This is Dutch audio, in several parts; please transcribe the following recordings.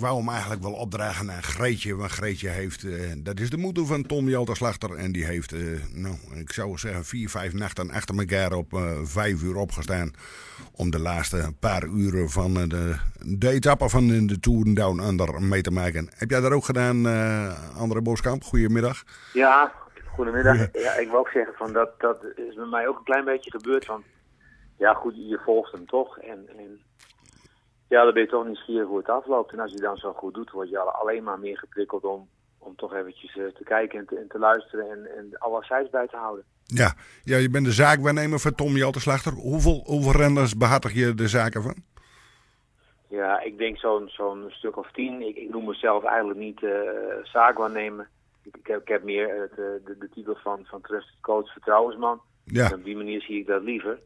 wou hem eigenlijk wel opdragen aan Greetje. Want Greetje heeft, eh, dat is de moeder van Tom Jelterslachter. En die heeft, eh, nou, ik zou zeggen, vier, vijf nachten achter elkaar op eh, vijf uur opgestaan. Om de laatste paar uren van de, de etappe van de, de Tour Down Under mee te maken. Heb jij dat ook gedaan, André Boskamp? Goedemiddag. Ja, goedemiddag. Ja, ik wil ook zeggen van dat, dat is bij mij ook een klein beetje gebeurd. Want ja, goed, je volgt hem toch. En, en ja, dan ben je toch nieuwsgierig hoe het afloopt. En als je dan zo goed doet, word je alle- alleen maar meer geprikkeld om, om toch eventjes eh, te kijken en te, en te luisteren en, en alle cijfers bij te houden. Ja, ja, je bent de zaakwaarnemer van Tom Jelterslachter. Hoeveel, hoeveel renners behartig je de zaken van? Ja, ik denk zo'n zo'n stuk of tien. Ik, ik noem mezelf eigenlijk niet eh zaakwaarnemer. Ik, ik, heb, ik heb meer het, eh, de, de titel van, van trusted coach, vertrouwensman. Ja, En op die manier zie ik dat liever.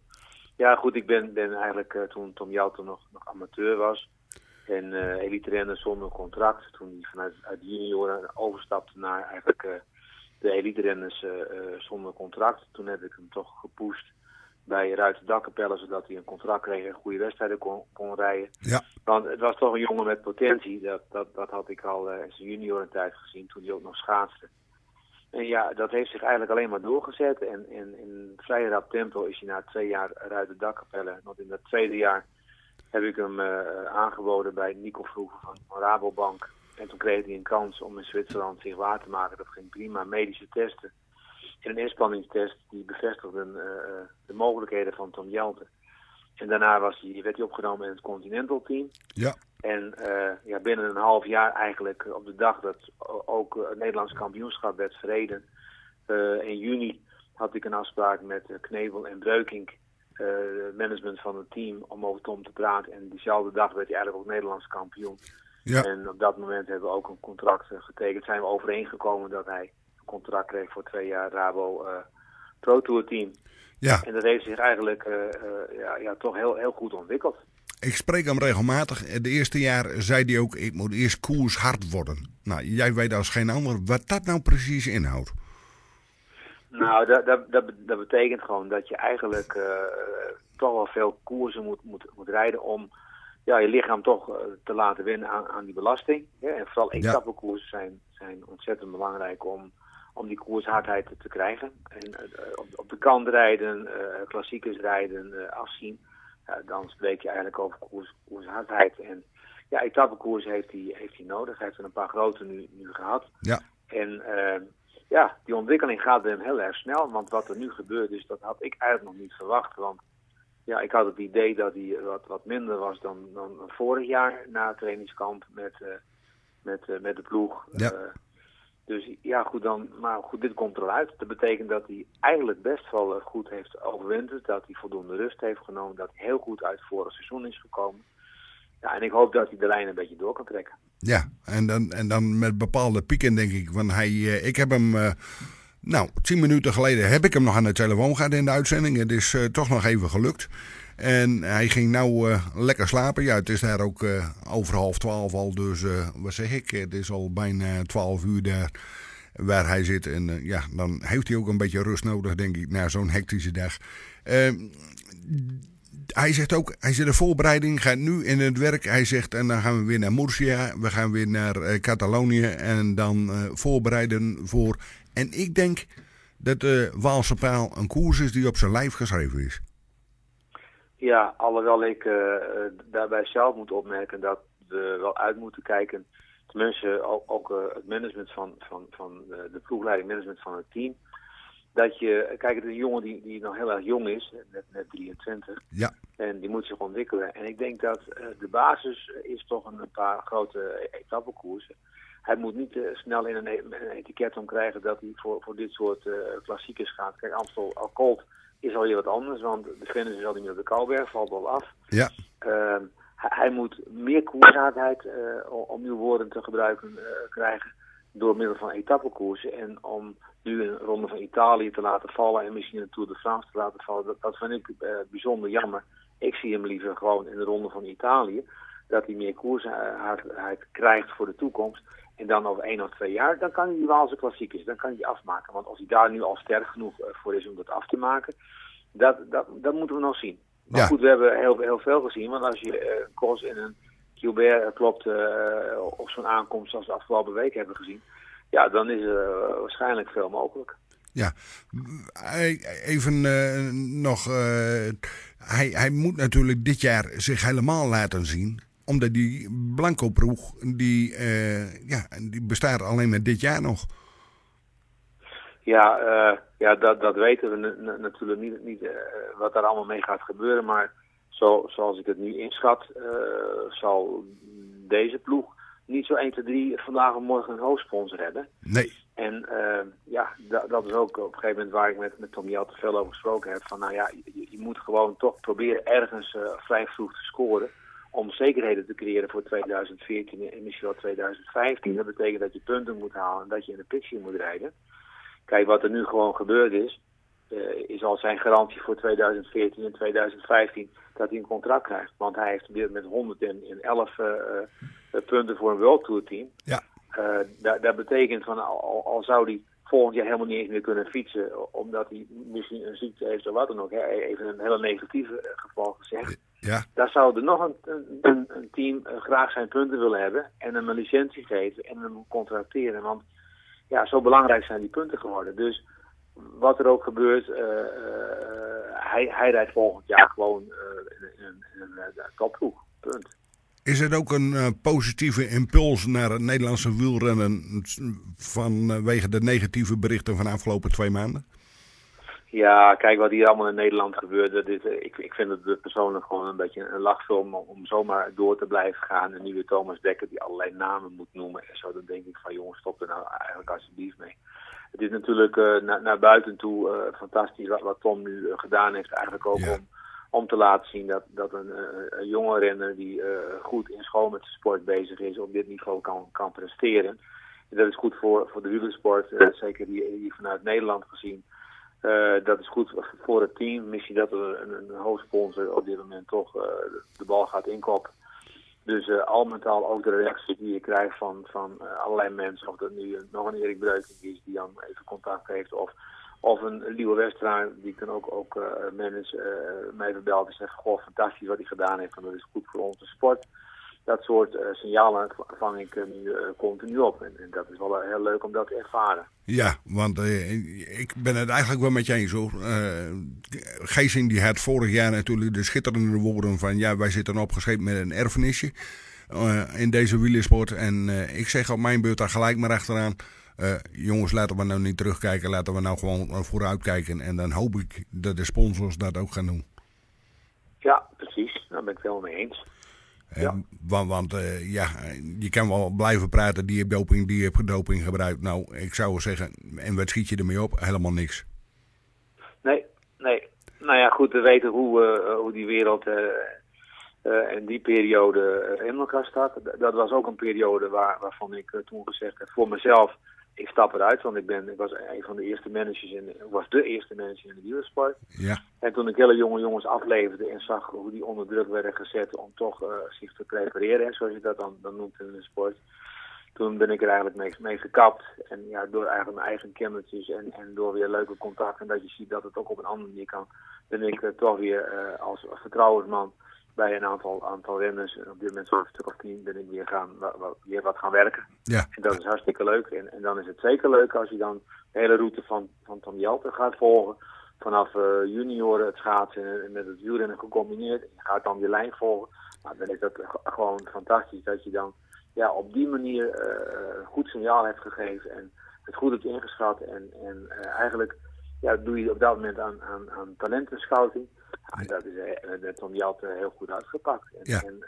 Ja, goed, ik ben, ben eigenlijk eh, toen Tom Jouter nog, nog amateur was. En eh elite renner zonder contract. Toen hij vanuit uit junioren overstapte naar eigenlijk eh, de elite renners zonder contract. Toen heb ik hem toch gepusht bij Ruiten Dakkapelle, zodat hij een contract kreeg en goede wedstrijden kon, kon rijden. ja, Want het was toch een jongen met potentie. Dat, dat, dat had ik al in zijn juniorentijd gezien toen hij ook nog schaatste. En ja, dat heeft zich eigenlijk alleen maar doorgezet. En, en in vrij rap tempo is hij na twee jaar uit de dakkapelle. Want in dat tweede jaar heb ik hem eh, aangeboden bij Nico Vroeger van, van Rabobank. En toen kreeg hij een kans om in Zwitserland zich waar te maken. Dat ging prima. Medische testen en een inspanningstest die bevestigden eh, eh, de mogelijkheden van Tom Jelte. En daarna was hij, werd hij opgenomen in het Continental team. ja, En eh, ja, binnen een half jaar eigenlijk eh, op de dag dat ook het Nederlands kampioenschap werd verreden. eh, in juni had ik een afspraak met Knevel en Breukink, management van het team, om over Tom te praten. En diezelfde dag werd hij eigenlijk ook Nederlands kampioen. ja. En op dat moment hebben we ook een contract getekend. Zijn we overeengekomen dat hij een contract kreeg voor twee jaar Rabo Pro Tour team. ja. En dat heeft zich eigenlijk eh, eh, ja, ja, toch heel, heel goed ontwikkeld. Ik spreek hem regelmatig. De eerste jaar zei hij ook, ik moet eerst koers hard worden. Nou, jij weet als geen ander wat dat nou precies inhoudt. Nou, dat, dat, dat, be- dat betekent gewoon dat je eigenlijk eh, toch wel veel koersen moet, moet, moet rijden om ja, je lichaam toch eh, te laten winnen aan, aan die belasting. Ja, en vooral etappekoersen zijn, zijn ontzettend belangrijk om, om die koershardheid te, krijgen. En eh, op, op de kant rijden, eh, klassiekers rijden, eh, afzien. Ja, dan spreek je eigenlijk over koers, koershardheid. En ja, etappekoers heeft hij, heeft hij nodig. Hij heeft er een paar grote nu, nu gehad. Ja, En eh, ja, die ontwikkeling gaat bij hem heel erg snel. Want wat er nu gebeurt is, dat had ik eigenlijk nog niet verwacht. Want ja, ik had het idee dat hij wat, wat minder was dan, dan vorig jaar na het trainingskamp met, eh, met, eh, met de ploeg. Ja. Dus ja, goed dan. Maar goed, dit komt eruit. Dat betekent dat hij eigenlijk best wel eh, goed heeft overwinterd. Dat hij voldoende rust heeft genomen. Dat hij heel goed uit het vorige seizoen is gekomen. Ja, en ik hoop dat hij de lijn een beetje door kan trekken. ja. En, dan, en dan met bepaalde pieken denk ik. Want hij, eh, ik heb hem, eh, nou, tien minuten geleden heb ik hem nog aan de telefoon gehad in de uitzending. Het is toch nog even gelukt. En hij ging nou eh, lekker slapen. Ja, het is daar ook eh, over half twaalf al. Dus eh, wat zeg ik, het is al bijna twaalf uur daar waar hij zit. En ja, dan heeft hij ook een beetje rust nodig, denk ik, na zo'n hectische dag. Eh, hij zegt ook, hij zit de voorbereiding, gaat nu in het werk. Hij zegt, en dan gaan we weer naar Murcia, we gaan weer naar Catalonië en dan voorbereiden voor... En ik denk dat de Waalse paal een koers is die op zijn lijf geschreven is. Ja, alhoewel ik eh, eh, daarbij zelf moet opmerken dat we wel uit moeten kijken. Tenminste, ook, ook eh, het management van, van, van de, de ploegleiding, management van het team. Dat je, kijk, het is een jongen die, die nog heel erg jong is, net, net 23. Ja, En die moet zich ontwikkelen. En ik denk dat de basis is toch een, paar grote etappekoersen. Hij moet niet snel in een, e- een etiket om krijgen dat hij voor, voor dit soort eh, klassiekers gaat. Kijk, Amstel Alcolt is al hier wat anders, want de finish is al niet meer op de Kouwberg, valt wel af. ja, Ehm, hij, moet meer koershardheid, eh, om- nieuwe woorden te gebruiken, eh, krijgen door middel van etappekoersen. En om nu een ronde van Italië te laten vallen en misschien een Tour de France te laten vallen, dat, dat vind ik eh, bijzonder jammer. Ik zie hem liever gewoon in de ronde van Italië, dat hij meer koershardheid krijgt voor de toekomst. En dan over één of twee jaar, dan kan hij die Waalse klassiekers, dan kan hij die afmaken. Want of hij daar nu al sterk genoeg eh, voor is om dat af te maken, dat, dat, dat moeten we nog zien. Maar Ja. goed, we hebben heel, heel veel gezien. Want als je eh Kos in een Gilbert klopt op zo'n aankomst zoals we de afgelopen week hebben gezien. Ja, dan is er waarschijnlijk veel mogelijk. Ja, even nog. hij, hij moet natuurlijk dit jaar zich helemaal laten zien omdat die blanco proeg, die, ja, die bestaat alleen maar dit jaar nog. Ja, uh, ja dat, dat weten we natuurlijk niet, niet uh, wat daar allemaal mee gaat gebeuren. Maar zo, zoals ik het nu inschat, uh, zal deze ploeg niet zo 1, 2, 3 vandaag of morgen een hoofdsponsor hebben. Nee. En ja, dat, is ook op een gegeven moment waar ik met, met Tom Jel te veel over gesproken heb. Van nou ja, je, je moet gewoon toch proberen ergens vrij vroeg te scoren om zekerheden te creëren voor 2014 en misschien wel 2015. Dat betekent dat je punten moet halen en dat je in de pitching moet rijden. Kijk, wat er nu gewoon gebeurd is, uh, is al zijn garantie voor 2014 en 2015 dat hij een contract krijgt. Want hij heeft weer met 111 uh, uh, punten voor een World Tour team. Ja. Uh, dat, dat betekent van al, al zou hij volgend jaar helemaal niet eens meer kunnen fietsen, omdat hij misschien een ziekte heeft of wat dan ook. Hè. Even een hele negatieve geval gezegd. Ja. Daar zou er nog een, een, een team graag zijn punten willen hebben en hem een licentie geven en hem contracteren. Want ja, zo belangrijk zijn die punten geworden. Dus wat er ook gebeurt, uh, uh, hij, hij rijdt volgend jaar gewoon uh, in, in, in een topploeg. Punt. Is het ook een positieve impuls naar het Nederlandse wielrennen vanwege de negatieve berichten van de afgelopen twee maanden? Ja, kijk wat hier allemaal in Nederland gebeurt. Dit, ik, ik vind het persoonlijk gewoon een beetje een lachfilm om, om zomaar door te blijven gaan. En nu weer Thomas Dekker die allerlei namen moet noemen en zo. Dan denk ik van jongens, stop er nou eigenlijk alsjeblieft mee. Het is natuurlijk uh, na, naar buiten toe uh, fantastisch wat, wat Tom nu uh, gedaan heeft. Eigenlijk ook Ja. om, om te laten zien dat, dat een, een jonge renner die goed in school met de sport bezig is op dit niveau kan, kan presteren. En dat is goed voor, voor de wielersport, zeker die, die vanuit Nederland gezien. Uh, dat is goed voor het team. Misschien dat er een, een hoofdsponsor op dit moment toch de bal gaat inkoppen. Dus al met al ook de reactie die je krijgt van, van allerlei mensen. Of dat nu nog een Erik Breuking is die dan even contact heeft. Of, of een Liewe Westra die ik dan ook, ook manage, mij verbelt en zegt... Goh, fantastisch wat hij gedaan heeft. En dat is goed voor onze sport. Dat soort signalen vang ik nu continu op. En, en dat is wel heel leuk om dat te ervaren. Ja, want uh, ik ben het eigenlijk wel met je eens hoor. Uh, Geesing die had vorig jaar natuurlijk de schitterende woorden van... ja, wij zitten opgeschreven met een erfenisje uh, in deze wielersport. En ik zeg op mijn beurt daar gelijk maar achteraan... jongens, laten we nou niet terugkijken. Laten we nou gewoon vooruitkijken. En dan hoop ik dat de sponsors dat ook gaan doen. Ja, precies. Daar ben ik het helemaal mee eens. Ja. Want, want uh, ja, je kan wel blijven praten, die heeft doping, die heeft doping gebruikt. Nou, ik zou zeggen, en wat schiet je ermee op? Helemaal niks. Nee, nee. Nou ja, goed, we weten hoe, hoe die wereld uh, in die periode in elkaar staat. Dat was ook een periode waar, waarvan ik toen gezegd heb, voor mezelf, ik stap eruit. Want ik, ben, ik was een van de eerste managers, in, ik was de eerste manager in de wielersport. Ja. En toen ik hele jonge jongens afleverde en zag hoe die onder druk werden gezet om toch uh, zich te prepareren, zoals je dat dan, dan noemt in de sport. Toen ben ik er eigenlijk mee, mee gekapt. En ja, door eigenlijk mijn eigen kennisjes en, en door weer leuke contacten, dat je ziet dat het ook op een andere manier kan, ben ik uh, toch weer uh, als, als vertrouwensman bij een aantal, aantal renners, en op dit moment zo'n stuk of tien, ben ik weer, gaan, wat, weer wat gaan werken. Ja. En dat is hartstikke leuk. En, en dan is het zeker leuk als je dan de hele route van, van Tom Jelte gaat volgen vanaf uh, junioren het schaatsen met het wielrennen gecombineerd. En je gaat dan die lijn volgen. Nou, dan is dat gewoon fantastisch dat je dan ja, op die manier uh, een goed signaal hebt gegeven en het goed hebt ingeschat. En, en uh, eigenlijk ja, doe je op dat moment aan, aan, aan talentenscouting. En dat is uh, Tom Jelte heel goed uitgepakt. En, ja. en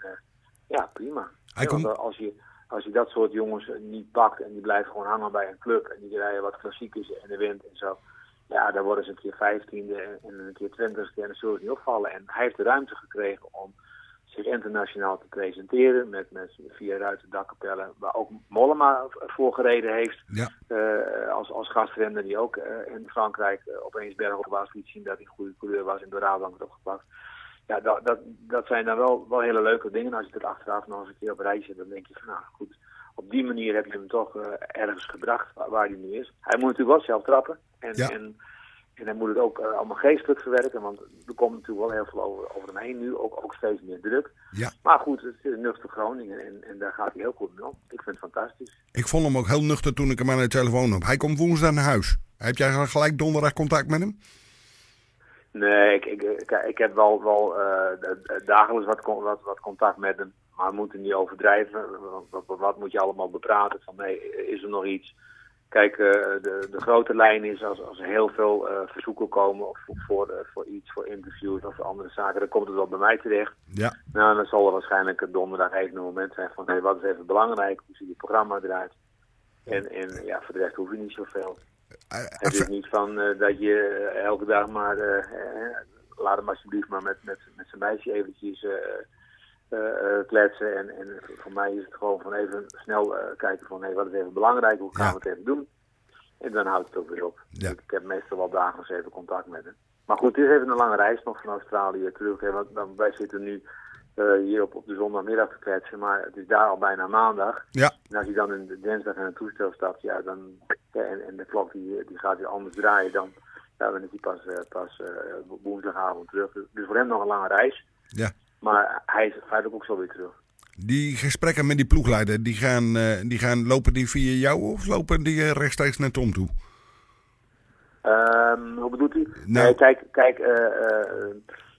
ja, prima. Hij ja, komt... als je als je dat soort jongens niet pakt en die blijven gewoon hangen bij een club en die rijden wat klassiekers en de wind en zo ja, dan worden ze een keer vijftiende en een keer twintigste en dat zullen ze niet opvallen. En hij heeft de ruimte gekregen om zich internationaal te presenteren met, met vier ruiten dakkapellen, waar ook Mollema voor gereden heeft ja. uh, als, als gastrenner die ook uh, in Frankrijk uh, opeens bergopwaarts liet zien dat hij een goede coureur was en door Rabobank het opgepakt. Ja, dat, dat, dat zijn dan wel, wel hele leuke dingen. Als je het achteraf nog eens een keer op reis zet, dan denk je van nou goed, op die manier heb je hem toch ergens gebracht waar, waar, hij nu is. Hij moet natuurlijk wel zelf trappen. En, ja. en En hij moet het ook uh, allemaal geestelijk verwerken, want er komt natuurlijk wel heel veel over, over hem heen nu, ook, ook steeds meer druk. Ja. Maar goed, het is een nuchter Groningen en, en daar gaat hij heel goed mee om. Ik vind het fantastisch. Ik vond hem ook heel nuchter toen ik hem aan de telefoon heb. Hij komt woensdag naar huis. Heb jij gelijk donderdag contact met hem? Nee, ik, ik, ik, ik heb wel, wel uh, dagelijks wat, wat, wat contact met hem. Maar we moeten niet overdrijven. Wat, wat, wat, moet je allemaal bepraten? Van nee, is er nog iets? Kijk, uh, de, de grote lijn is als, als er heel veel uh, verzoeken komen of voor, uh, voor iets, voor interviews of andere zaken, dan komt het wel bij mij terecht. Ja. Nou, dan zal er waarschijnlijk donderdag even een moment zijn van, hé, wat is even belangrijk? Hoe ziet het programma eruit? En, en ja, voor de rest hoef je niet zoveel. het is niet van dat je elke dag maar, laat hem alsjeblieft maar met, met, met zijn meisje eventjes kletsen. En, en voor mij is het gewoon van even snel uh, kijken van hey, wat is even belangrijk, hoe gaan Ja. we het even doen. En dan houdt het ook weer op. Ja. Ik, ik heb meestal wel dagelijks even contact met hem. Maar goed, het is even een lange reis nog van Australië terug. Hè, want, wij zitten nu eh, hier op, op de zondagmiddag te kletsen, maar het is daar al bijna maandag. Ja. En als je dan in de dinsdag in een toestel stapt, ja, dan, en, en de klok die, die gaat weer anders draaien, dan, ja, dan is hij pas, eh, pas eh, woensdagavond terug. Dus voor hem nog een lange reis. Ja. Maar hij is feitelijk ook zo weer terug. Die gesprekken met die ploegleider, die gaan, eh, die gaan, lopen die via jou of lopen die rechtstreeks naar Tom toe? Ehm, hoe bedoelt u? Nou. Nee, kijk, kijk eh, eh,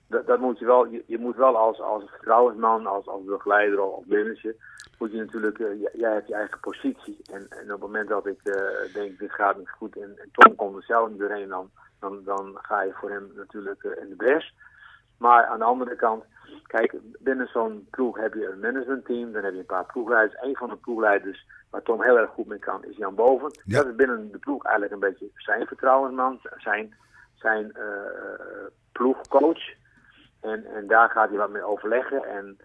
dat, dat moet je wel. Je, je moet wel als, als vertrouwensman, als, als begeleider of manager, moet je natuurlijk, jij hebt je eigen positie. En, en op het moment dat ik denk, dit gaat niet goed en, en Tom komt er zelf niet doorheen, dan, dan, dan ga je voor hem natuurlijk in de bres. Maar aan de andere kant, kijk, binnen zo'n ploeg heb je een managementteam, dan heb je een paar ploegleiders. Een van de ploegleiders waar Tom heel erg goed mee kan, is Jan Boven. Ja. Dat is binnen de ploeg eigenlijk een beetje zijn vertrouwensman, zijn, zijn eh, ploegcoach. En, en daar gaat hij wat mee overleggen. En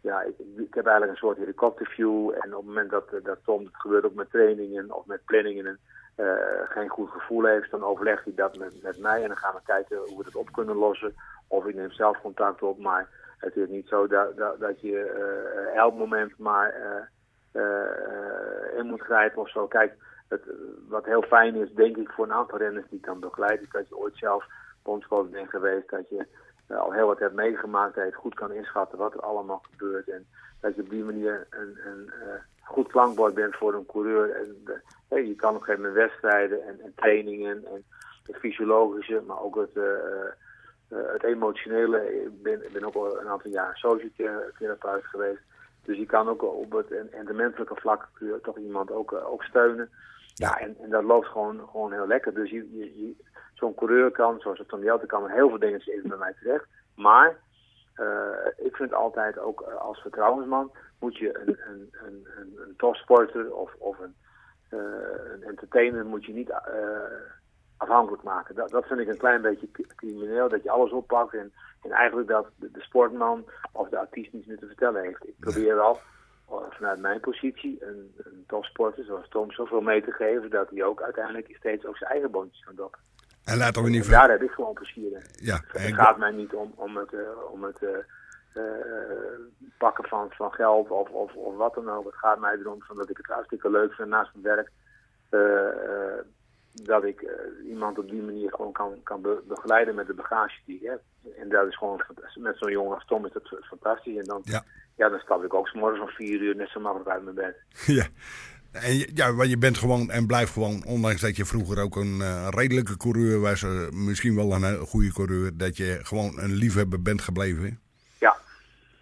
ja, ik, ik heb eigenlijk een soort helikopterview. En op het moment dat, dat Tom, het gebeurt ook met trainingen of met planningen, eh, geen goed gevoel heeft, dan overlegt hij dat met, met mij. En dan gaan we kijken hoe we het op kunnen lossen. Of ik neem zelf contact op. Maar het is niet zo dat, dat, je eh, elk moment maar eh, eh, in moet grijpen of zo. Kijk, het, wat heel fijn is, denk ik, voor een aantal renners die ik dan begeleid, is dat je ooit zelf bondscoach bent geweest. Dat je al heel wat hebt meegemaakt, dat je goed kan inschatten wat er allemaal gebeurt. En dat je op die manier een, een goed klankbord bent voor een coureur. En je kan op een gegeven moment wedstrijden en, en trainingen en het fysiologische, maar ook het, het emotionele. Ik ben, ik ben ook al een aantal jaar sociotherapeut geweest. Dus je kan ook op het en, en de menselijke vlak kun je toch iemand ook, eh, ook steunen. Ja, en, en dat loopt gewoon, gewoon heel lekker. Dus je, je, je- zo'n coureur kan, zoals het Tom Jelte kan, heel veel dingen even bij mij terecht. Maar eh, ik vind altijd ook eh, als vertrouwensman moet je een, een, een, een, een topsporter of, of een, eh, een entertainer moet je niet eh, afhankelijk maken. Dat, dat vind ik een klein beetje crimineel, dat je alles oppakt en, en eigenlijk dat de, de sportman of de artiest niets meer te vertellen heeft. Ik probeer wel eh, vanuit mijn positie een, een topsporter zoals Tom zoveel mee te geven dat hij ook uiteindelijk steeds ook zijn eigen boontjes kan dokken. En laten we niet ver... daar heb ik gewoon plezier in. Ja, Het en- gaat mij niet om, om het, eh, om het eh, pakken van, van geld of, of, of wat dan ook. Het gaat mij erom van dat ik het hartstikke leuk vind naast mijn werk. Dat ik eh, iemand op die manier gewoon kan, kan be- begeleiden met de bagage die ik heb. En dat is gewoon, met zo'n jongen als Tom is dat fantastisch. En dan, Ja. ja, dan stap ik ook morgens om vier uur net zo makkelijk uit mijn bed. Ja. En ja, want je bent gewoon en blijft gewoon, ondanks dat je vroeger ook een eh, redelijke coureur was, eh, misschien wel een goede coureur, dat je gewoon een liefhebber bent gebleven.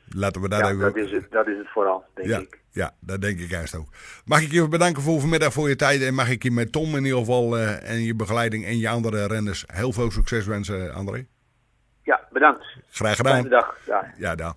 Laten we daar ja even... dat, is het, dat is het vooral, denk ja, ik. ja, dat denk ik juist ook. Mag ik je bedanken voor vanmiddag voor je tijd en mag ik je met Tom in ieder geval eh, en je begeleiding en je andere renners heel veel succes wensen, André. Ja, bedankt. Graag Fijne gedaan. dag. Ja. Ja, dan.